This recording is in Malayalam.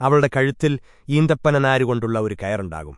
അവളുടെ കഴുത്തിൽ ഈന്തപ്പനനാരുകൊണ്ടുള്ള ഒരു കയറുണ്ടാകും.